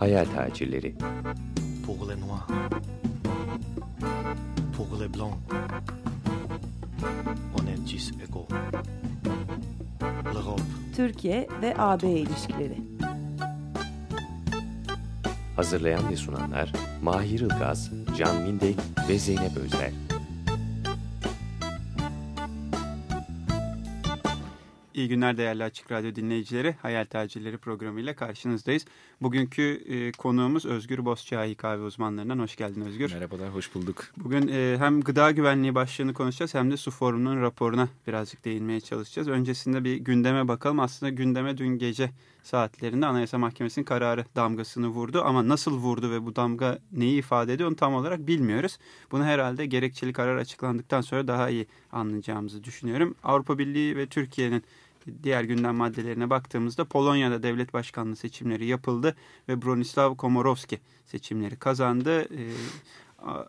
Hayal tacirleri. Pour les noirs. Pour les blancs. On est tous égaux. L'Europe. Türkiye ve AB ilişkileri. Hazırlayan ve sunanlar Mahir Ilgaz, Can Mindek ve Zeynep Özler. İyi günler değerli Açık Radyo dinleyicileri. Hayal Tacirleri programıyla karşınızdayız. Bugünkü e, konuğumuz Özgür Bozçağı kahve uzmanlarından. Hoş geldin Özgür. Merhabalar, hoş bulduk. Bugün e, hem gıda güvenliği başlığını konuşacağız hem de su forumunun raporuna birazcık değinmeye çalışacağız. Öncesinde bir gündeme bakalım. Aslında gündeme dün gece saatlerinde Anayasa Mahkemesi'nin kararı damgasını vurdu. Ama nasıl vurdu ve bu damga neyi ifade ediyor onu tam olarak bilmiyoruz. Bunu herhalde gerekçeli karar açıklandıktan sonra daha iyi anlayacağımızı düşünüyorum. Avrupa Birliği ve Türkiye'nin diğer gündem maddelerine baktığımızda Polonya'da devlet başkanlığı seçimleri yapıldı ve Bronislaw Komorowski seçimleri kazandı. Ee,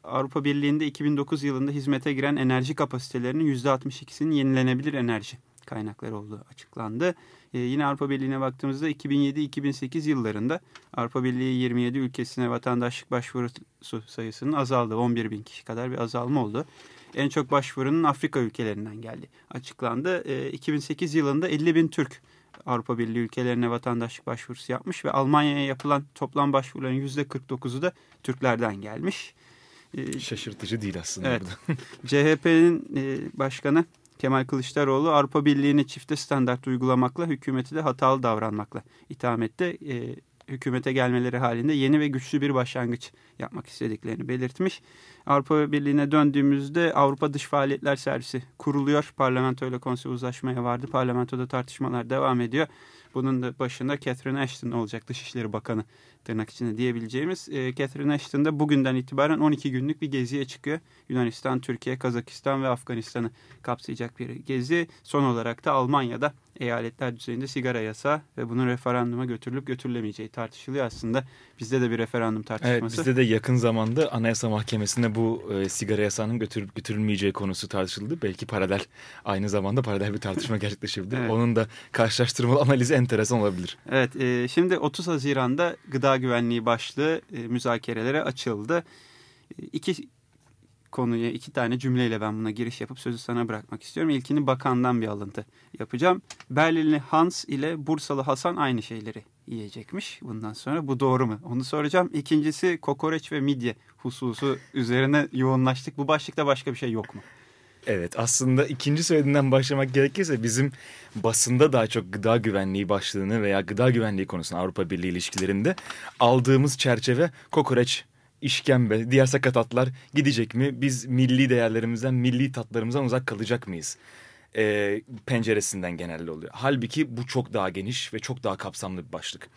Avrupa Birliği'nde 2009 yılında hizmete giren enerji kapasitelerinin %62'sinin yenilenebilir enerji kaynakları olduğu açıklandı. Ee, yine Avrupa Birliği'ne baktığımızda 2007-2008 yıllarında Avrupa Birliği 27 ülkesine vatandaşlık başvurusu sayısının azaldı. 11 bin kişi kadar bir azalma oldu. En çok başvurunun Afrika ülkelerinden geldi açıklandı. E, 2008 yılında 50 bin Türk Avrupa Birliği ülkelerine vatandaşlık başvurusu yapmış ve Almanya'ya yapılan toplam başvuruların %49'u da Türklerden gelmiş. E, Şaşırtıcı değil aslında. Evet. CHP'nin e, başkanı Kemal Kılıçdaroğlu Avrupa Birliği'ni çifte standart uygulamakla hükümeti de hatalı davranmakla itham etti. E, hükümete gelmeleri halinde yeni ve güçlü bir başlangıç yapmak istediklerini belirtmiş. Avrupa Birliği'ne döndüğümüzde Avrupa Dış Faaliyetler Servisi kuruluyor. Parlamento ile konsey uzlaşmaya vardı. Parlamentoda tartışmalar devam ediyor. Bunun da başında Catherine Ashton olacak Dışişleri Bakanı tırnak içinde diyebileceğimiz. E, Catherine Ashton da bugünden itibaren 12 günlük bir geziye çıkıyor. Yunanistan, Türkiye, Kazakistan ve Afganistan'ı kapsayacak bir gezi. Son olarak da Almanya'da eyaletler düzeyinde sigara yasağı ve bunun referanduma götürülüp götürülemeyeceği tartışılıyor aslında. Bizde de bir referandum tartışması. Evet bizde de yakın zamanda Anayasa Mahkemesi'nde bu e, sigara yasağının götürüp götürülmeyeceği konusu tartışıldı. Belki paralel aynı zamanda paralel bir tartışma gerçekleşebilir. evet. Onun da karşılaştırmalı analizi enteresan olabilir. Evet e, şimdi 30 Haziran'da gıda güvenliği başlığı e, müzakerelere açıldı. E, iki konuya iki tane cümleyle ben buna giriş yapıp sözü sana bırakmak istiyorum. İlkini bakandan bir alıntı yapacağım. Berlinli Hans ile Bursalı Hasan aynı şeyleri yiyecekmiş bundan sonra. Bu doğru mu? Onu soracağım. İkincisi kokoreç ve midye hususu üzerine yoğunlaştık. Bu başlıkta başka bir şey yok mu? Evet aslında ikinci söylediğinden başlamak gerekirse bizim basında daha çok gıda güvenliği başlığını veya gıda güvenliği konusunu Avrupa Birliği ilişkilerinde aldığımız çerçeve kokoreç işkembe, diğer sakatatlar gidecek mi? Biz milli değerlerimizden, milli tatlarımızdan uzak kalacak mıyız? E, penceresinden genelde oluyor. Halbuki bu çok daha geniş ve çok daha kapsamlı bir başlık.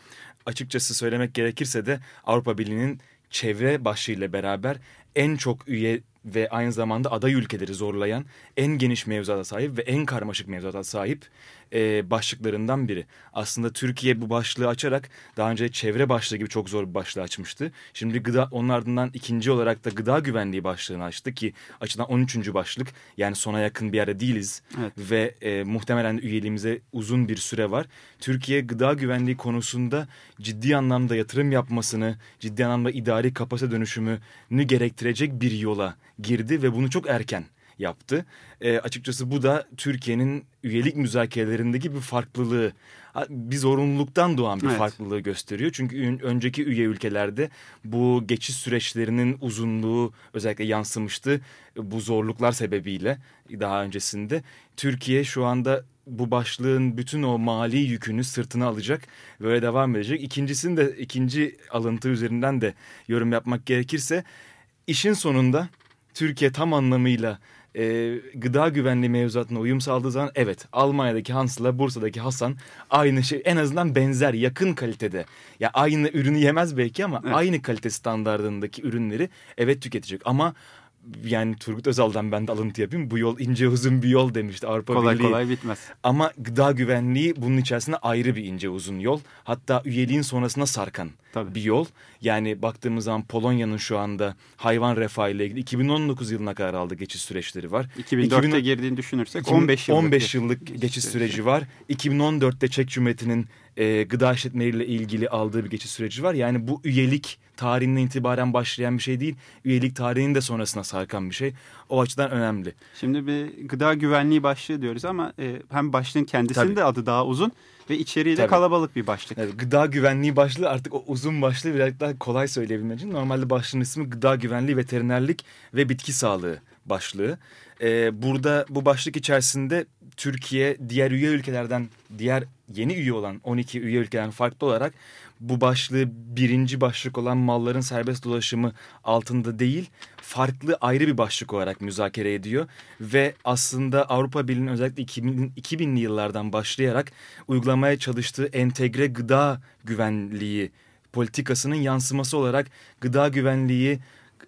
Açıkçası söylemek gerekirse de Avrupa Birliği'nin çevre başlığıyla beraber en çok üye ve aynı zamanda aday ülkeleri zorlayan en geniş mevzuata sahip ve en karmaşık mevzuata sahip e, başlıklarından biri. Aslında Türkiye bu başlığı açarak daha önce çevre başlığı gibi çok zor bir başlığı açmıştı. Şimdi gıda onun ardından ikinci olarak da gıda güvenliği başlığını açtı ki açıdan 13. başlık yani sona yakın bir yerde değiliz evet. ve e, muhtemelen üyeliğimize uzun bir süre var. Türkiye gıda güvenliği konusunda ciddi anlamda yatırım yapmasını, ciddi anlamda idari kapasite dönüşümünü gerektirecek bir yola girdi ve bunu çok erken yaptı. E, açıkçası bu da Türkiye'nin üyelik müzakerelerindeki bir farklılığı, bir zorunluluktan doğan bir evet. farklılığı gösteriyor. Çünkü önceki üye ülkelerde bu geçiş süreçlerinin uzunluğu özellikle yansımıştı. Bu zorluklar sebebiyle daha öncesinde. Türkiye şu anda bu başlığın bütün o mali yükünü sırtına alacak böyle devam edecek. İkincisini de ikinci alıntı üzerinden de yorum yapmak gerekirse işin sonunda Türkiye tam anlamıyla e, gıda güvenliği mevzuatına uyum sağladığı zaman evet Almanya'daki Hans'la Bursa'daki Hasan aynı şey en azından benzer yakın kalitede. Ya aynı ürünü yemez belki ama evet. aynı kalite standartındaki ürünleri evet tüketecek ama yani Turgut Özal'dan ben de alıntı yapayım. Bu yol ince uzun bir yol demişti Avrupa kolay, Birliği. Kolay bitmez. Ama gıda güvenliği bunun içerisinde ayrı bir ince uzun yol. Hatta üyeliğin sonrasında sarkan Tabii. bir yol. Yani baktığımız zaman Polonya'nın şu anda hayvan refahı ile ilgili 2019 yılına kadar aldığı geçiş süreçleri var. 2004'te 2010 girdiğini düşünürsek 2000 15 yıllık. 15 bir yıllık geçiş süreci var. 2014'te Çek Cumhuriyeti'nin e, gıda işletmeleriyle ilgili aldığı bir geçiş süreci var. Yani bu üyelik tarihinden itibaren başlayan bir şey değil. Üyelik tarihinin de sonrasına sarkan bir şey. O açıdan önemli. Şimdi bir gıda güvenliği başlığı diyoruz ama e, hem başlığın kendisinin Tabii. de adı daha uzun ve içeriği de Tabii. kalabalık bir başlık. Evet, gıda güvenliği başlığı artık o uzun başlığı biraz daha kolay söyleyebilmek için. Normalde başlığın ismi gıda güvenliği, veterinerlik ve bitki sağlığı başlığı. Ee, burada bu başlık içerisinde Türkiye diğer üye ülkelerden, diğer yeni üye olan 12 üye ülkeden farklı olarak bu başlığı birinci başlık olan malların serbest dolaşımı altında değil, farklı ayrı bir başlık olarak müzakere ediyor. Ve aslında Avrupa Birliği'nin özellikle 2000, 2000'li yıllardan başlayarak uygulamaya çalıştığı entegre gıda güvenliği politikasının yansıması olarak gıda güvenliği,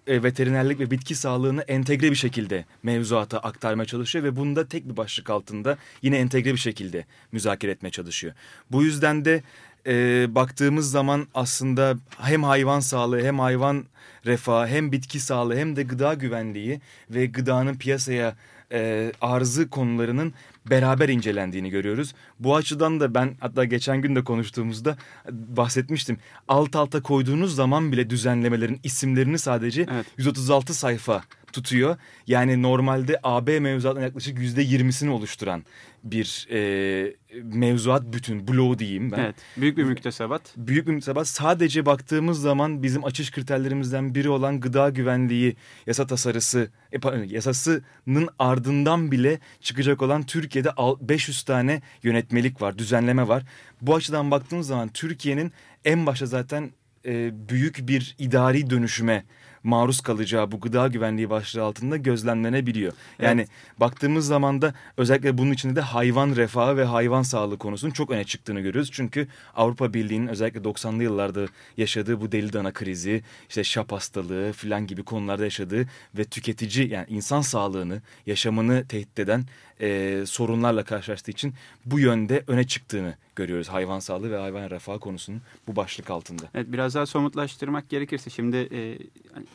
e, veterinerlik ve bitki sağlığını entegre bir şekilde mevzuata aktarmaya çalışıyor ve bunu da tek bir başlık altında yine entegre bir şekilde müzakere etmeye çalışıyor. Bu yüzden de e, baktığımız zaman aslında hem hayvan sağlığı hem hayvan refahı hem bitki sağlığı hem de gıda güvenliği ve gıdanın piyasaya e, arzı konularının beraber incelendiğini görüyoruz. Bu açıdan da ben hatta geçen gün de konuştuğumuzda bahsetmiştim. Alt alta koyduğunuz zaman bile düzenlemelerin isimlerini sadece Evet. 136 sayfa tutuyor. Yani normalde AB mevzuatının yaklaşık %20'sini oluşturan bir e, mevzuat bütün bloğu diyeyim ben. Evet. Büyük bir müktesebat. Büyük bir mütebat. Sadece baktığımız zaman bizim açış kriterlerimizden biri olan gıda güvenliği yasa tasarısı, e, pardon, yasasının ardından bile çıkacak olan Türkiye'de al- 500 tane yönetmelik var, düzenleme var. Bu açıdan baktığımız zaman Türkiye'nin en başta zaten e, büyük bir idari dönüşüme maruz kalacağı bu gıda güvenliği başlığı altında gözlemlenebiliyor. Yani baktığımız zaman da özellikle bunun içinde de hayvan refahı ve hayvan sağlığı konusunun çok öne çıktığını görüyoruz. Çünkü Avrupa Birliği'nin özellikle 90'lı yıllarda yaşadığı bu deli dana krizi, işte şap hastalığı filan gibi konularda yaşadığı ve tüketici yani insan sağlığını, yaşamını tehdit eden e, sorunlarla karşılaştığı için bu yönde öne çıktığını görüyoruz. Hayvan sağlığı ve hayvan refahı konusunun bu başlık altında. Evet biraz daha somutlaştırmak gerekirse şimdi e,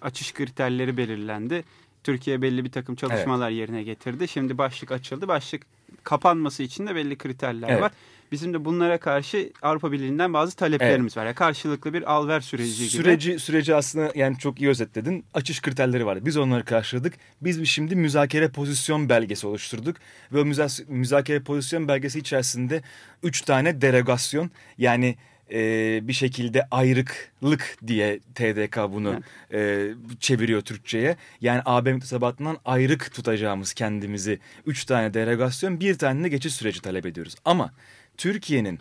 açış kriterleri belirlendi. Türkiye belli bir takım çalışmalar yerine getirdi. Şimdi başlık açıldı. Başlık kapanması için de belli kriterler Evet. var. Bizim de bunlara karşı Avrupa Birliği'nden bazı taleplerimiz var. Yani karşılıklı bir al ver süreci gibi. Süreci süreci aslında yani çok iyi özetledin. Açış kriterleri vardı. Biz onları karşıladık. Biz şimdi müzakere pozisyon belgesi oluşturduk ve o müza- müzakere pozisyon belgesi içerisinde üç tane derogasyon yani e, bir şekilde ayrıklık diye TDK bunu e, çeviriyor Türkçe'ye. Yani AB müktesebatından ayrık tutacağımız kendimizi üç tane derogasyon bir tane de geçiş süreci talep ediyoruz. Ama Türkiye'nin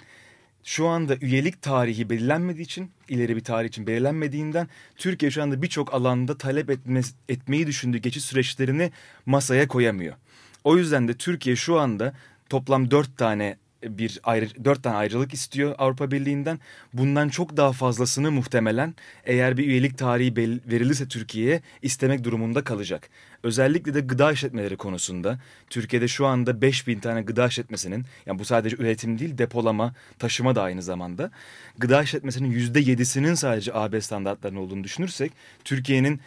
şu anda üyelik tarihi belirlenmediği için, ileri bir tarih için belirlenmediğinden Türkiye şu anda birçok alanda talep etme, etmeyi düşündüğü geçiş süreçlerini masaya koyamıyor. O yüzden de Türkiye şu anda toplam dört tane bir ayrı, dört tane ayrılık istiyor Avrupa Birliği'nden. Bundan çok daha fazlasını muhtemelen eğer bir üyelik tarihi verilirse Türkiye'ye istemek durumunda kalacak. Özellikle de gıda işletmeleri konusunda Türkiye'de şu anda 5000 tane gıda işletmesinin yani bu sadece üretim değil depolama, taşıma da aynı zamanda. Gıda işletmesinin %7'sinin sadece AB standartlarının olduğunu düşünürsek Türkiye'nin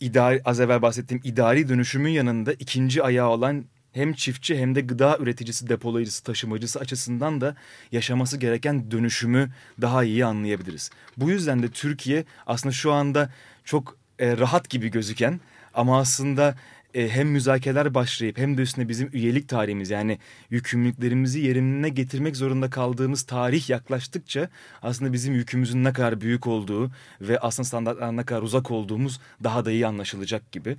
idari, az evvel bahsettiğim idari dönüşümün yanında ikinci ayağı olan hem çiftçi hem de gıda üreticisi, depolayıcısı, taşımacısı açısından da yaşaması gereken dönüşümü daha iyi anlayabiliriz. Bu yüzden de Türkiye aslında şu anda çok e, rahat gibi gözüken ama aslında e, hem müzakereler başlayıp hem de üstüne bizim üyelik tarihimiz yani yükümlülüklerimizi yerine getirmek zorunda kaldığımız tarih yaklaştıkça aslında bizim yükümüzün ne kadar büyük olduğu ve aslında standartlarına ne kadar uzak olduğumuz daha da iyi anlaşılacak gibi.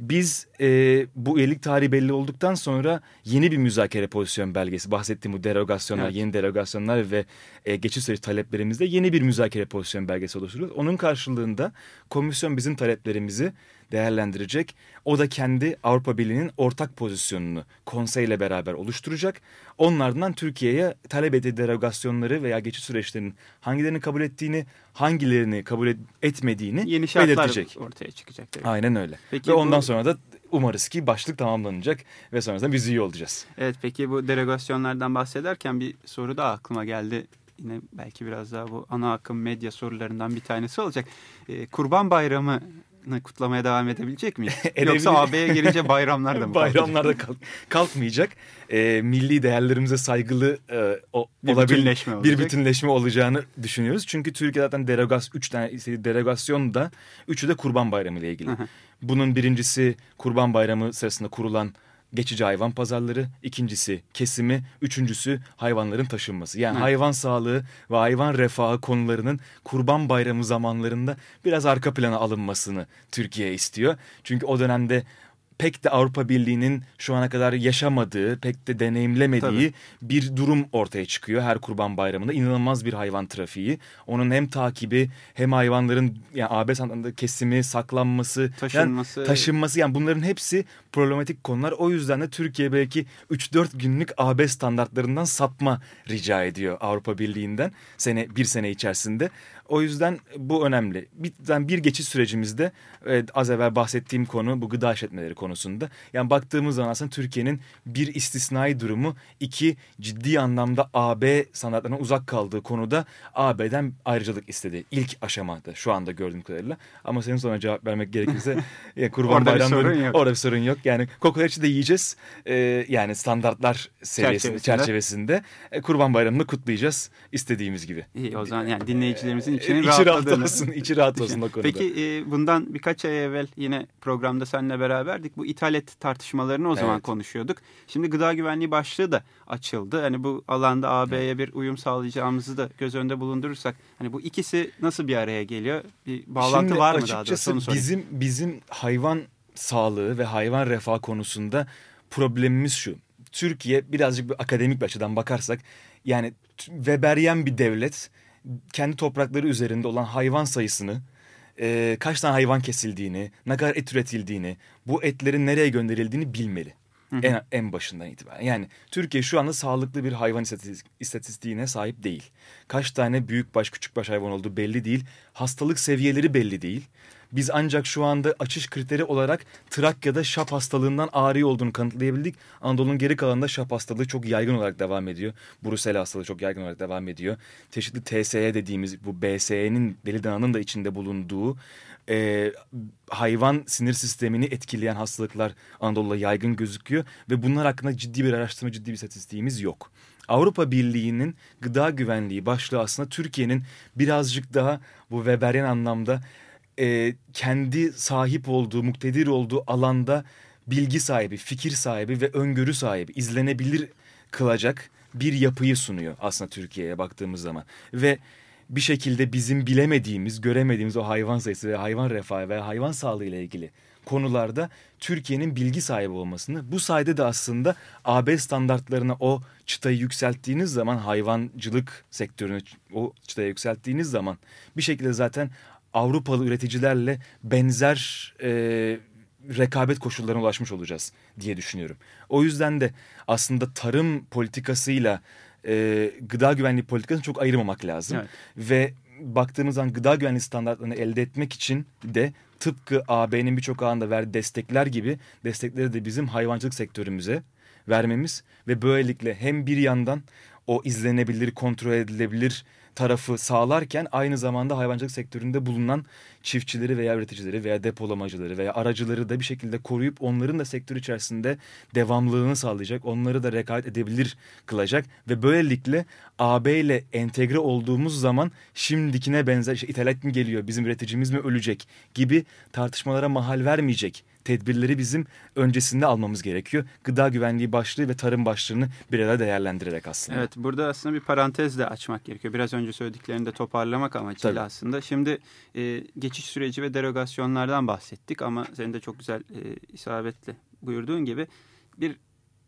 Biz e, bu üyelik tarihi belli olduktan sonra yeni bir müzakere pozisyon belgesi bahsettiğim bu derogasyonlar, Evet. yeni derogasyonlar ve e, geçiş süreci taleplerimizde yeni bir müzakere pozisyon belgesi oluşturuyoruz. Onun karşılığında komisyon bizim taleplerimizi değerlendirecek. O da kendi Avrupa Birliği'nin ortak pozisyonunu konseyle beraber oluşturacak. Onun ardından Türkiye'ye talep ettiği derogasyonları veya geçiş süreçlerinin hangilerini kabul ettiğini, hangilerini kabul et- etmediğini Yeni belirtecek. ortaya çıkacak. tabii. Aynen öyle. Peki ve bu- ondan sonra da umarız ki başlık tamamlanacak ve sonrasında biz iyi olacağız. Evet peki bu derogasyonlardan bahsederken bir soru daha aklıma geldi. yine belki biraz daha bu ana akım medya sorularından bir tanesi olacak. E, Kurban Bayramı kutlamaya devam edebilecek miyiz? Yoksa AB'ye girince bayramlar da mı Bayramlarda kalk, kalkmayacak. E, milli değerlerimize saygılı e, o, bir olabil, bütünleşme olacak. bir bütünleşme olacağını düşünüyoruz. Çünkü Türkiye zaten derogas, üç tane derogasyon da üçü de Kurban Bayramı ile ilgili. Bunun birincisi Kurban Bayramı sırasında kurulan geçici hayvan pazarları, ikincisi kesimi, üçüncüsü hayvanların taşınması. Yani Evet. hayvan sağlığı ve hayvan refahı konularının kurban bayramı zamanlarında biraz arka plana alınmasını Türkiye istiyor. Çünkü o dönemde pek de Avrupa Birliği'nin şu ana kadar yaşamadığı, pek de deneyimlemediği bir durum ortaya çıkıyor her kurban bayramında. İnanılmaz bir hayvan trafiği. Onun hem takibi hem hayvanların yani AB sanatında kesimi, saklanması, Taşınması. yani taşınması yani bunların hepsi problematik konular. O yüzden de Türkiye belki 3-4 günlük AB standartlarından sapma rica ediyor Avrupa Birliği'nden sene bir sene içerisinde. O yüzden bu önemli. Bir, yani bir geçiş sürecimizde evet, az evvel bahsettiğim konu bu gıda işletmeleri konusunda. Yani baktığımız zaman aslında Türkiye'nin bir istisnai durumu, iki ciddi anlamda AB sanatlarına uzak kaldığı konuda AB'den ayrıcalık istedi. İlk aşamada şu anda gördüğüm kadarıyla. Ama senin sonra cevap vermek gerekirse ya Kurban Orada bir Bayramı'nın sorun yok. orada bir sorun yok. Yani kokoreçi de yiyeceğiz. Ee, yani standartlar seviyesinde, Çerçevesinde. çerçevesinde e, Kurban Bayramı'nı kutlayacağız istediğimiz gibi. İyi o zaman yani dinleyicilerimizin içinin içi rahat rahatladığını. olsun, içi rahat olsun o konuda. Peki e, bundan birkaç ay evvel yine programda seninle beraberdik. Bu ithal et tartışmalarını o zaman Evet. konuşuyorduk. Şimdi gıda güvenliği başlığı da açıldı. Hani bu alanda AB'ye bir uyum sağlayacağımızı da göz önünde bulundurursak. Hani bu ikisi nasıl bir araya geliyor? Bir bağlantı Şimdi var mı daha doğrusu? sorayım. bizim bizim hayvan sağlığı ve hayvan refah konusunda problemimiz şu. Türkiye birazcık bir akademik bir açıdan bakarsak yani Weberiyen bir devlet kendi toprakları üzerinde olan hayvan sayısını e, kaç tane hayvan kesildiğini, ne kadar et üretildiğini, bu etlerin nereye gönderildiğini bilmeli. En, en başından itibaren. Yani Türkiye şu anda sağlıklı bir hayvan istatis- istatistiğine sahip değil. Kaç tane büyükbaş küçükbaş hayvan olduğu belli değil. Hastalık seviyeleri belli değil. Biz ancak şu anda açış kriteri olarak Trakya'da şap hastalığından ağrı olduğunu kanıtlayabildik. Anadolu'nun geri kalanında şap hastalığı çok yaygın olarak devam ediyor. Brusel hastalığı çok yaygın olarak devam ediyor. Çeşitli TSE dediğimiz bu BSE'nin deli dananın da içinde bulunduğu e, hayvan sinir sistemini etkileyen hastalıklar Anadolu'da yaygın gözüküyor. Ve bunlar hakkında ciddi bir araştırma, ciddi bir istatistiğimiz yok. Avrupa Birliği'nin gıda güvenliği başlığı aslında Türkiye'nin birazcık daha bu Weberian anlamda e, kendi sahip olduğu, muktedir olduğu alanda bilgi sahibi, fikir sahibi ve öngörü sahibi, izlenebilir kılacak bir yapıyı sunuyor aslında Türkiye'ye baktığımız zaman. Ve bir şekilde bizim bilemediğimiz, göremediğimiz o hayvan sayısı ve hayvan refahı ve hayvan sağlığı ile ilgili konularda Türkiye'nin bilgi sahibi olmasını, bu sayede de aslında AB standartlarına o çıtayı yükselttiğiniz zaman hayvancılık sektörünü o çıtaya yükselttiğiniz zaman bir şekilde zaten Avrupalı üreticilerle benzer e, rekabet koşullarına ulaşmış olacağız diye düşünüyorum. O yüzden de aslında tarım politikasıyla e, gıda güvenliği politikasını çok ayırmamak lazım. Evet. Ve baktığımız zaman gıda güvenliği standartlarını elde etmek için de tıpkı AB'nin birçok alanda verdiği destekler gibi destekleri de bizim hayvancılık sektörümüze vermemiz ve böylelikle hem bir yandan o izlenebilir, kontrol edilebilir tarafı sağlarken aynı zamanda hayvancılık sektöründe bulunan çiftçileri veya üreticileri veya depolamacıları veya aracıları da bir şekilde koruyup onların da sektör içerisinde devamlılığını sağlayacak, onları da rekabet edebilir kılacak ve böylelikle AB ile entegre olduğumuz zaman şimdikine benzer işte ithalat mı geliyor, bizim üreticimiz mi ölecek gibi tartışmalara mahal vermeyecek tedbirleri bizim öncesinde almamız gerekiyor. Gıda güvenliği başlığı ve tarım başlığını bir arada değerlendirerek aslında. Evet burada aslında bir parantez de açmak gerekiyor. Biraz önce söylediklerini de toparlamak amacıyla Tabii. aslında. Şimdi e, geçiş süreci ve derogasyonlardan bahsettik ama senin de çok güzel e, isabetle buyurduğun gibi bir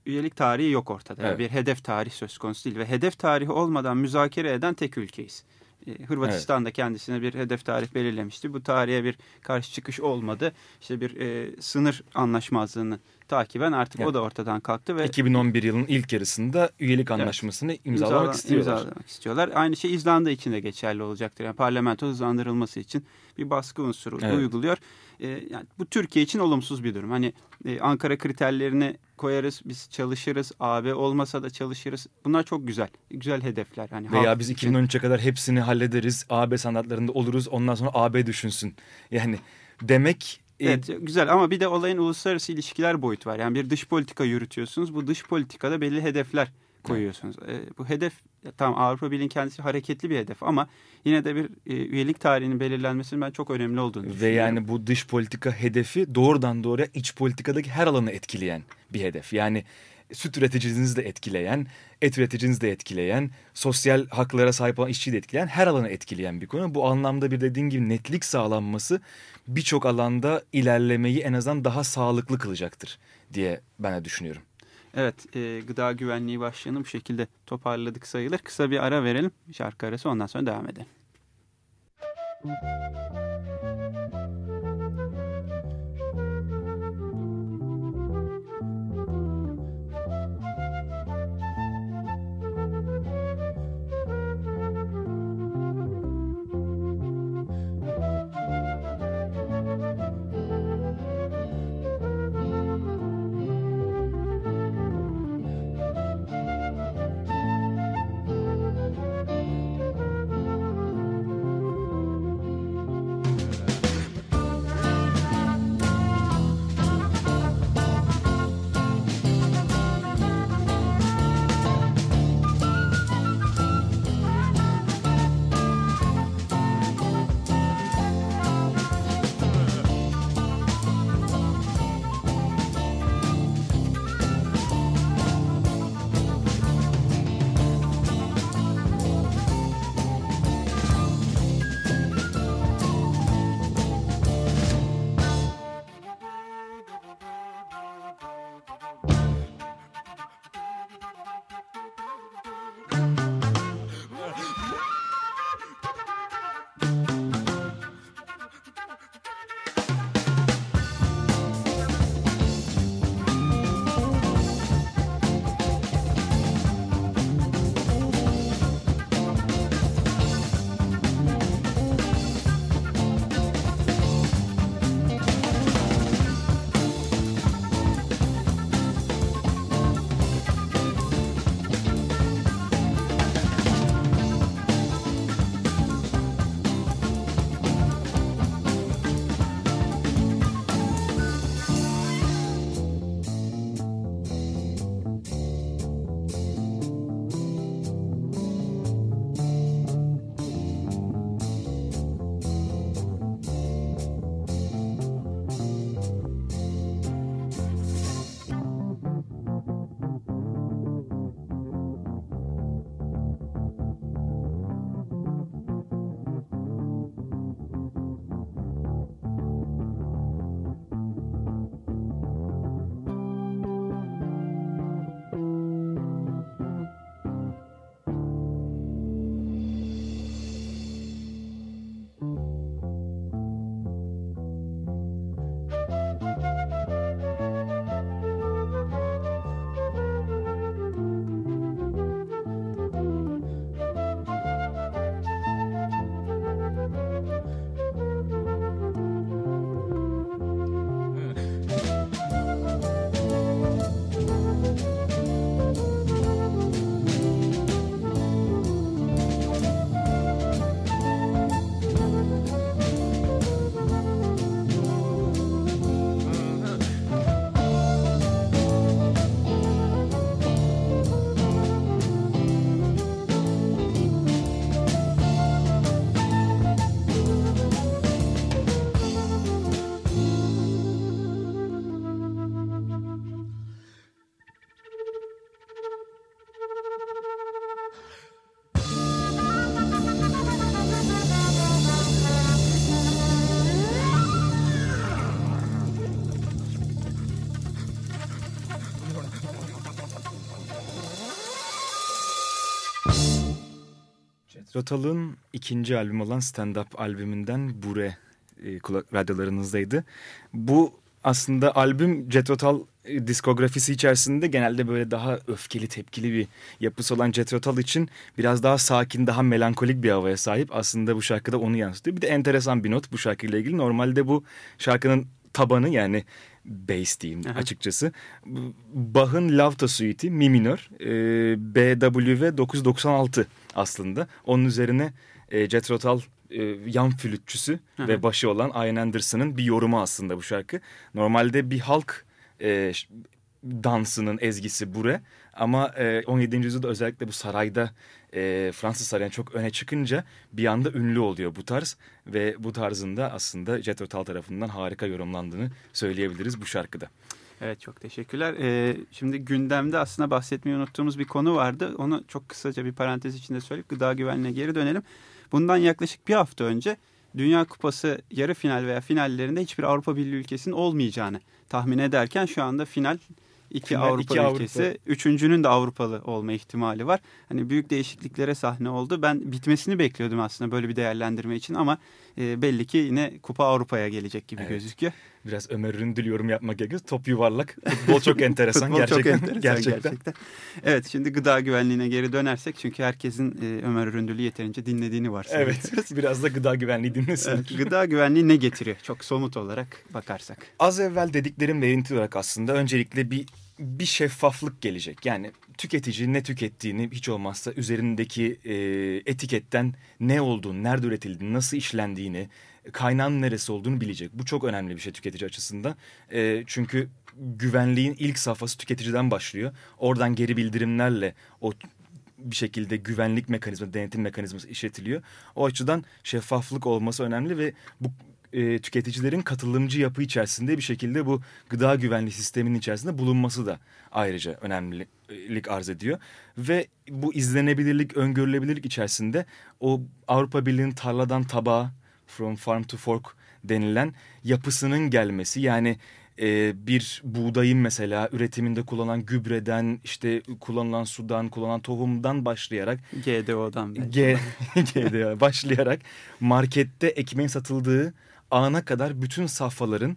üyelik tarihi yok ortada. Yani Evet. Bir hedef tarih söz konusu değil ve hedef tarihi olmadan müzakere eden tek ülkeyiz. E, Hırvatistan da kendisine bir hedef tarih belirlemişti. Bu tarihe bir karşı çıkış olmadı. İşte bir e, sınır anlaşmazlığını takiben artık Evet. o da ortadan kalktı ve 2011 yılının ilk yarısında üyelik anlaşmasını imzalamak İmzala- istiyorlar. imzalamak istiyorlar. Aynı şey İzlanda için de geçerli olacaktır. Yani parlamento hızlandırılması için bir baskı unsuru Evet. uyguluyor. Ee, yani bu Türkiye için olumsuz bir durum. Hani e, Ankara kriterlerini koyarız, biz çalışırız, AB olmasa da çalışırız. Bunlar çok güzel, güzel hedefler. Yani Veya biz için. 2013'e kadar hepsini hallederiz. AB standartlarında oluruz. Ondan sonra AB düşünsün. Yani demek e, Evet güzel ama bir de olayın uluslararası ilişkiler boyutu var. Yani bir dış politika yürütüyorsunuz. Bu dış politikada belli hedefler koyuyorsunuz. E, bu hedef tamam Avrupa Birliği'nin kendisi hareketli bir hedef ama yine de bir e, üyelik tarihinin belirlenmesinin ben çok önemli olduğunu ve düşünüyorum. yani bu dış politika hedefi doğrudan doğruya iç politikadaki her alanı etkileyen bir hedef. Yani süt üreticinizi de etkileyen, et üreticinizi de etkileyen, sosyal haklara sahip olan işçiyi de etkileyen, her alanı etkileyen bir konu. Bu anlamda bir dediğin gibi netlik sağlanması birçok alanda ilerlemeyi en azından daha sağlıklı kılacaktır diye ben de düşünüyorum. Evet e, gıda güvenliği başlığını bu şekilde toparladık sayılır. Kısa bir ara verelim şarkı arası ondan sonra devam edelim. Rotal'ın ikinci albüm olan Stand Up albümünden Bure e, kulak, radyolarınızdaydı. Bu aslında albüm Jet Rotal e, diskografisi içerisinde genelde böyle daha öfkeli tepkili bir yapısı olan Jet Rotal için biraz daha sakin daha melankolik bir havaya sahip. Aslında bu şarkıda onu yansıtıyor. Bir de enteresan bir not bu şarkıyla ilgili. Normalde bu şarkının tabanı yani bass diyeyim Aha. açıkçası. Bach'ın Lauta Suite'i Mi minör e, BWV 996 aslında. Onun üzerine e, Jethro Tull e, yan flütçüsü ve başı olan Ian Anderson'ın bir yorumu aslında bu şarkı. Normalde bir halk e, dansının ezgisi bure ama e, 17. yüzyılda özellikle bu sarayda e, Fransız sarayına çok öne çıkınca bir anda ünlü oluyor bu tarz ve bu tarzında aslında Jethro Tull tarafından harika yorumlandığını söyleyebiliriz bu şarkıda. Evet çok teşekkürler. Ee, şimdi gündemde aslında bahsetmeyi unuttuğumuz bir konu vardı. Onu çok kısaca bir parantez içinde söyleyip gıda güvenliğine geri dönelim. Bundan yaklaşık bir hafta önce Dünya Kupası yarı final veya finallerinde hiçbir Avrupa Birliği ülkesinin olmayacağını tahmin ederken şu anda final iki Final Avrupa iki Avrupa. ülkesi, üçüncünün de Avrupalı olma ihtimali var. Hani büyük değişikliklere sahne oldu. Ben bitmesini bekliyordum aslında böyle bir değerlendirme için ama e, belli ki yine Kupa Avrupa'ya gelecek gibi Evet. gözüküyor. Biraz Ömer Üründül yorum yapmak gerekiyor. Top yuvarlak. Futbol çok enteresan Futbol gerçekten. çok enteresan gerçekten. gerçekten. Evet şimdi gıda güvenliğine geri dönersek çünkü herkesin e, Ömer Üründül'ü yeterince dinlediğini var. Evet. Biraz da gıda güvenliği dinlesin. Evet, gıda güvenliği ne getiriyor? Çok somut olarak bakarsak. Az evvel dediklerim verinti olarak aslında öncelikle bir bir şeffaflık gelecek. Yani tüketici ne tükettiğini hiç olmazsa üzerindeki e, etiketten ne olduğunu, nerede üretildiğini, nasıl işlendiğini, kaynağın neresi olduğunu bilecek. Bu çok önemli bir şey tüketici açısından. E, çünkü güvenliğin ilk safhası tüketiciden başlıyor. Oradan geri bildirimlerle o bir şekilde güvenlik mekanizması, denetim mekanizması işletiliyor. O açıdan şeffaflık olması önemli ve bu e, tüketicilerin katılımcı yapı içerisinde bir şekilde bu gıda güvenliği sisteminin içerisinde bulunması da ayrıca önemlilik arz ediyor. Ve bu izlenebilirlik, öngörülebilirlik içerisinde o Avrupa Birliği'nin tarladan tabağa, from farm to fork denilen yapısının gelmesi yani e, bir buğdayın mesela üretiminde kullanılan gübreden işte kullanılan sudan kullanılan tohumdan başlayarak GDO'dan. G, GDA başlayarak markette ekmeğin satıldığı ana kadar bütün safhaların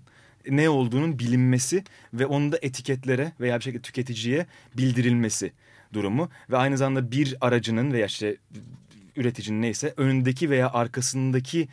ne olduğunun bilinmesi ve onun da etiketlere veya bir şekilde tüketiciye bildirilmesi durumu ve aynı zamanda bir aracının veya işte üreticinin neyse önündeki veya arkasındaki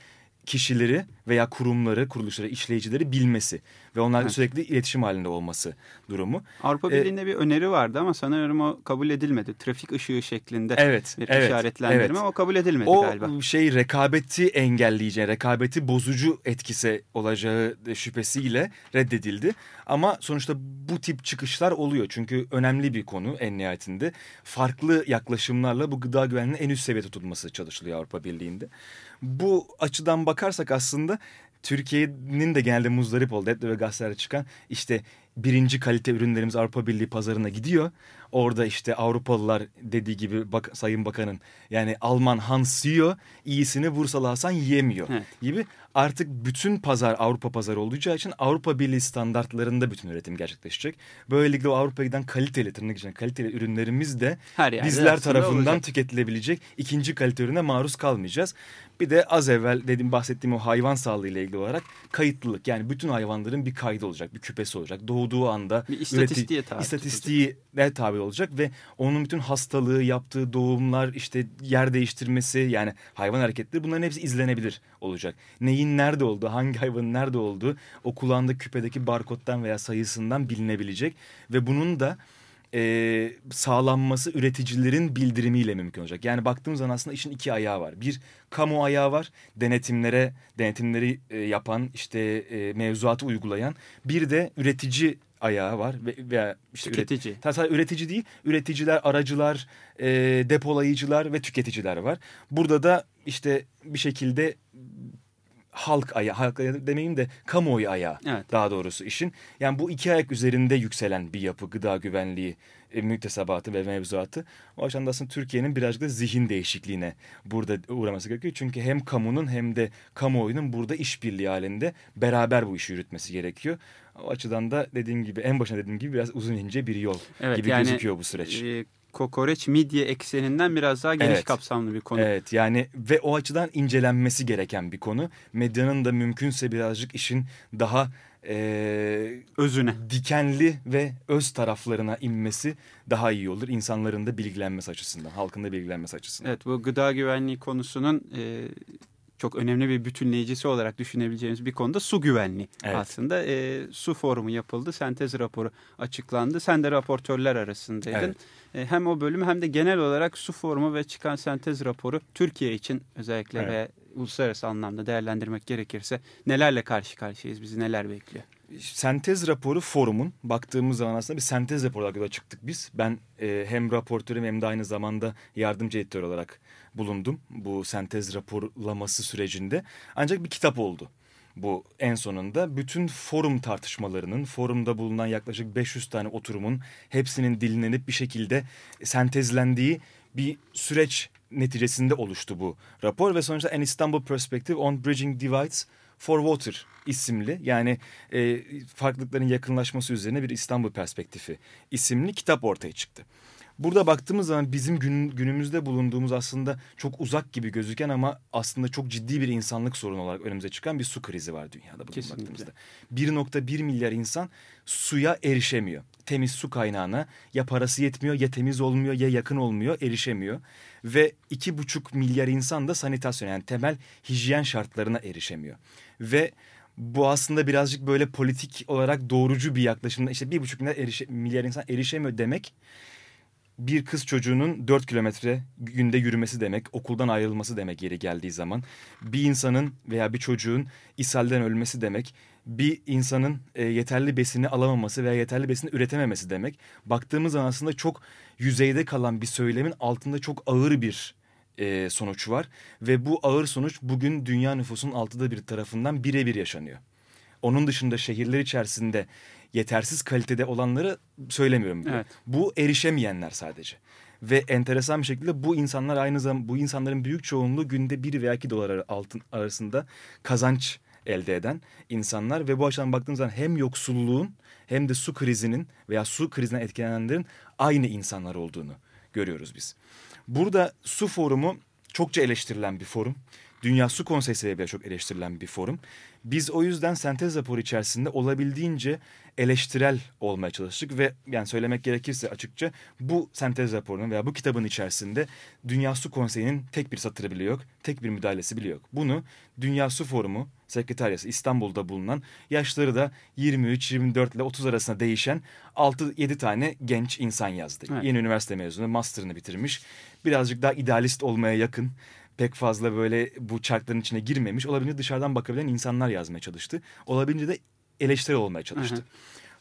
kişileri veya kurumları, kuruluşları, işleyicileri bilmesi ve onlarla Evet. sürekli iletişim halinde olması durumu. Avrupa E, Birliği'nde bir öneri vardı ama sanırım o kabul edilmedi. Trafik ışığı şeklinde Evet, bir evet, işaretlendirme evet. o kabul edilmedi O galiba. şey rekabeti engelleyeceği, rekabeti bozucu etkisi olacağı şüphesiyle reddedildi. Ama sonuçta bu tip çıkışlar oluyor. Çünkü önemli bir konu en nihayetinde. Farklı yaklaşımlarla bu gıda güvenliğinin en üst seviyede tutulması çalışılıyor Avrupa Birliği'nde. Bu açıdan bakarsak aslında Türkiye'nin de genelde muzdarip oldu. Hep de ve gazetelerde çıkan işte birinci kalite ürünlerimiz Avrupa Birliği pazarına gidiyor. Orada işte Avrupalılar dediği gibi bak, Sayın Bakan'ın yani Alman Hans yiyor, iyisini Bursalı Hasan yiyemiyor Evet. gibi. Artık bütün pazar Avrupa pazarı olacağı için Avrupa Birliği standartlarında bütün üretim gerçekleşecek. Böylelikle o Avrupa'ya giden kaliteli tırnak içinde kaliteli ürünlerimiz de Her bizler tarafından olacak. tüketilebilecek ikinci kalite ürüne maruz kalmayacağız. Bir de az evvel dediğim bahsettiğim o hayvan sağlığı ile ilgili olarak kayıtlılık yani bütün hayvanların bir kaydı olacak, bir küpesi olacak. Doğduğu anda Bir istatistiğe tabi istatistiğe tabi olacak ve onun bütün hastalığı, yaptığı doğumlar, işte yer değiştirmesi yani hayvan hareketleri bunların hepsi izlenebilir olacak. Neyin nerede olduğu, hangi hayvanın nerede olduğu o kulağında küpedeki barkodtan veya sayısından bilinebilecek ve bunun da e, sağlanması üreticilerin bildirimiyle mümkün olacak. Yani baktığımız zaman aslında işin iki ayağı var. Bir kamu ayağı var. Denetimlere denetimleri e, yapan işte e, mevzuatı uygulayan. Bir de üretici ayağı var ve veya işte üret- Tüketici. Ta- Sadece üretici değil, üreticiler, aracılar, e, depolayıcılar ve tüketiciler var. Burada da işte bir şekilde halk ayağı, halk ayağı demeyeyim de kamuoyu ayağı Evet. daha doğrusu işin. Yani bu iki ayak üzerinde yükselen bir yapı gıda güvenliği e, müktesebatı ve mevzuatı. O açıdan da aslında Türkiye'nin birazcık da zihin değişikliğine burada uğraması gerekiyor. Çünkü hem kamunun hem de kamuoyunun burada işbirliği halinde beraber bu işi yürütmesi gerekiyor. O açıdan da dediğim gibi en başına dediğim gibi biraz uzun ince bir yol Evet, gibi yani, gözüküyor bu süreç. E, kokoreç midye ekseninden biraz daha geniş Evet. kapsamlı bir konu. Evet yani ve o açıdan incelenmesi gereken bir konu. Medyanın da mümkünse birazcık işin daha e, Özüne. dikenli ve öz taraflarına inmesi daha iyi olur. İnsanların da bilgilenmesi açısından, halkın da bilgilenmesi açısından. Evet bu gıda güvenliği konusunun e, çok önemli bir bütünleyicisi olarak düşünebileceğimiz bir konuda su güvenliği. Evet. Aslında e, su forumu yapıldı, sentez raporu açıklandı. Sen de raportörler arasındaydın. Evet. E, hem o bölüm hem de genel olarak su forumu ve çıkan sentez raporu Türkiye için özellikle Evet. ve uluslararası anlamda değerlendirmek gerekirse nelerle karşı karşıyayız, bizi neler bekliyor? Sentez raporu forumun baktığımız zaman aslında bir sentez raporu olarak yola çıktık biz. Ben e, hem raportörüm hem de aynı zamanda yardımcı editör olarak bulundum bu sentez raporlaması sürecinde. Ancak bir kitap oldu. Bu en sonunda bütün forum tartışmalarının, forumda bulunan yaklaşık 500 tane oturumun hepsinin dilinlenip bir şekilde sentezlendiği bir süreç neticesinde oluştu bu rapor ve sonuçta An Istanbul Perspective on Bridging Divides for Water isimli yani e, farklılıkların yakınlaşması üzerine bir İstanbul perspektifi isimli kitap ortaya çıktı. Burada baktığımız zaman bizim gün, günümüzde bulunduğumuz aslında çok uzak gibi gözüken ama aslında çok ciddi bir insanlık sorunu olarak önümüze çıkan bir su krizi var dünyada bugün Kesinlikle. baktığımızda. 1.1 milyar insan suya erişemiyor. Temiz su kaynağına ya parası yetmiyor ya temiz olmuyor ya yakın olmuyor erişemiyor. Ve 2.5 milyar insan da sanitasyon yani temel hijyen şartlarına erişemiyor. Ve bu aslında birazcık böyle politik olarak doğrucu bir yaklaşımda işte bir buçuk milyar, erişe, milyar insan erişemiyor demek bir kız çocuğunun 4 kilometre günde yürümesi demek, okuldan ayrılması demek yeri geldiği zaman. Bir insanın veya bir çocuğun ishalden ölmesi demek. Bir insanın e, yeterli besini alamaması veya yeterli besini üretememesi demek. Baktığımız zaman aslında çok yüzeyde kalan bir söylemin altında çok ağır bir e, sonuç var. Ve bu ağır sonuç bugün dünya nüfusunun altıda bir tarafından birebir yaşanıyor. Onun dışında şehirler içerisinde yetersiz kalitede olanları söylemiyorum. bile. Evet. Bu erişemeyenler sadece. Ve enteresan bir şekilde bu insanlar aynı zamanda bu insanların büyük çoğunluğu günde 1 veya 2 dolar altın arasında kazanç elde eden insanlar ve bu açıdan baktığımız zaman hem yoksulluğun hem de su krizinin veya su krizinden etkilenenlerin aynı insanlar olduğunu görüyoruz biz. Burada su forumu çokça eleştirilen bir forum. Dünya Su Konseyi sebebiyle çok eleştirilen bir forum. Biz o yüzden sentez raporu içerisinde olabildiğince eleştirel olmaya çalıştık ve yani söylemek gerekirse açıkça bu sentez raporunun veya bu kitabın içerisinde Dünya Su Konseyi'nin tek bir satırı bile yok, tek bir müdahalesi bile yok. Bunu Dünya Su Forumu Sekreteriyası İstanbul'da bulunan yaşları da 23, 24 ile 30 arasında değişen 6-7 tane genç insan yazdı. Evet. Yeni üniversite mezunu, master'ını bitirmiş. Birazcık daha idealist olmaya yakın pek fazla böyle bu çarkların içine girmemiş. Olabildiğince dışarıdan bakabilen insanlar yazmaya çalıştı. Olabildiğince de eleştiri olmaya çalıştı. Hı hı.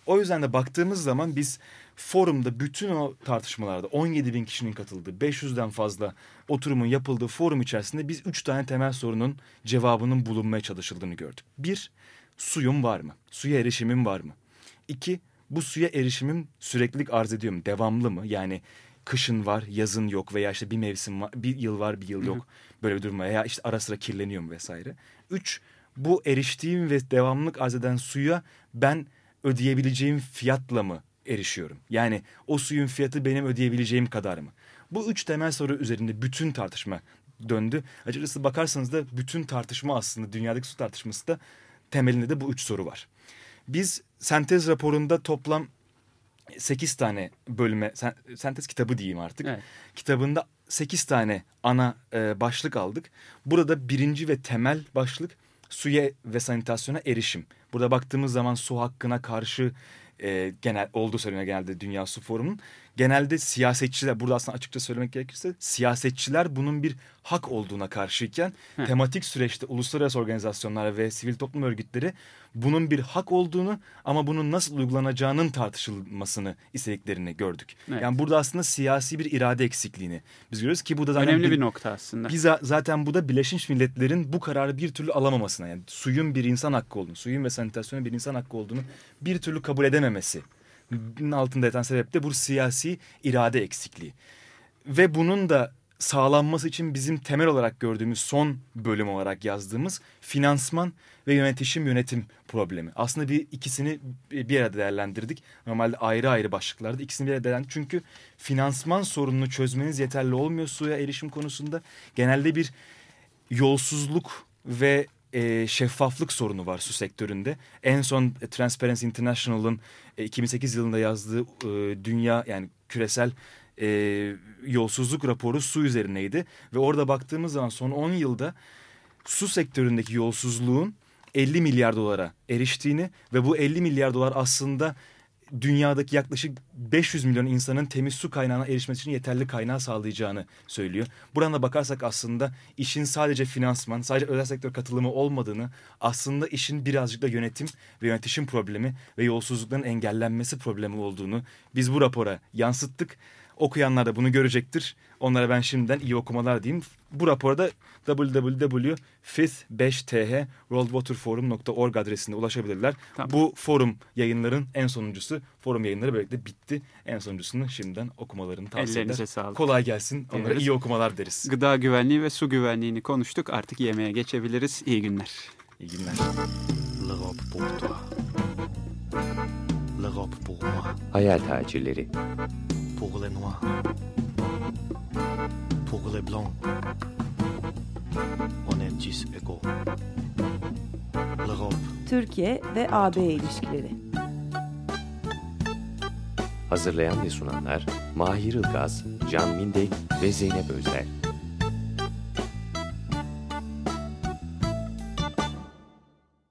O yüzden de baktığımız zaman biz forumda bütün o tartışmalarda 17 bin kişinin katıldığı 500'den fazla oturumun yapıldığı forum içerisinde biz 3 tane temel sorunun cevabının bulunmaya çalışıldığını gördük. Bir, suyum var mı? Suya erişimim var mı? İki, bu suya erişimim süreklilik arz ediyor mu? Devamlı mı? Yani kışın var, yazın yok veya işte bir mevsim var, bir yıl var, bir yıl yok. Böyle bir durum var. Veya işte ara sıra kirleniyor mu vesaire. Üç, bu eriştiğim ve devamlılık arz eden suya ben ödeyebileceğim fiyatla mı erişiyorum? Yani o suyun fiyatı benim ödeyebileceğim kadar mı? Bu üç temel soru üzerinde bütün tartışma döndü. Açıkçası bakarsanız da bütün tartışma aslında dünyadaki su tartışması da temelinde de bu üç soru var. Biz sentez raporunda toplam 8 tane bölüme, sen- sentez kitabı diyeyim artık. Evet. Kitabında 8 tane ana e, başlık aldık. Burada birinci ve temel başlık suya ve sanitasyona erişim. Burada baktığımız zaman su hakkına karşı e, genel olduğu söyleniyor genelde Dünya Su Forumu'nun. Genelde siyasetçiler, burada aslında açıkça söylemek gerekirse siyasetçiler bunun bir hak olduğuna karşıyken Heh. tematik süreçte uluslararası organizasyonlar ve sivil toplum örgütleri bunun bir hak olduğunu ama bunun nasıl uygulanacağının tartışılmasını istediklerini gördük. Evet. Yani burada aslında siyasi bir irade eksikliğini biz görüyoruz ki bu da zaten Önemli bir- bir nokta aslında. Biza zaten bu da Birleşmiş Milletler'in bu kararı bir türlü alamamasına yani suyun bir insan hakkı olduğunu, suyun ve sanitasyonun bir insan hakkı olduğunu bir türlü kabul edememesi altında yatan sebep de bu siyasi irade eksikliği. Ve bunun da sağlanması için bizim temel olarak gördüğümüz son bölüm olarak yazdığımız finansman ve yönetişim yönetim problemi. Aslında bir ikisini bir arada değerlendirdik. Normalde ayrı ayrı başlıklarda ikisini bir arada değerlendirdik. Çünkü finansman sorununu çözmeniz yeterli olmuyor suya erişim konusunda. Genelde bir yolsuzluk ve e, şeffaflık sorunu var su sektöründe. En son e, Transparency International'ın e, 2008 yılında yazdığı e, dünya yani küresel e, yolsuzluk raporu su üzerineydi. Ve orada baktığımız zaman son 10 yılda su sektöründeki yolsuzluğun 50 milyar dolara eriştiğini ve bu 50 milyar dolar aslında dünyadaki yaklaşık 500 milyon insanın temiz su kaynağına erişmesi için yeterli kaynağı sağlayacağını söylüyor. Buradan da bakarsak aslında işin sadece finansman, sadece özel sektör katılımı olmadığını, aslında işin birazcık da yönetim ve yönetişim problemi ve yolsuzlukların engellenmesi problemi olduğunu biz bu rapora yansıttık. Okuyanlar da bunu görecektir. Onlara ben şimdiden iyi okumalar diyeyim. Bu raporda www.fifth5th adresinde ulaşabilirler. Tamam. Bu forum yayınların en sonuncusu. Forum yayınları böylelikle bitti. En sonuncusunu şimdiden okumalarını tavsiye Ellerinize eder. sağlık. Kolay gelsin. Onlara Dileriz. iyi okumalar deriz. Gıda güvenliği ve su güvenliğini konuştuk. Artık yemeğe geçebiliriz. İyi günler. İyi günler. L'Europe pour toi. L'Europe pour moi. Hayal tacirleri. Pour les noirs. Pour les blancs. On est tous égaux. L'Europe Türkiye ve AB ilişkileri. Hazırlayan ve sunanlar Mahir Ilgaz, Can Mindek ve Zeynep Özer.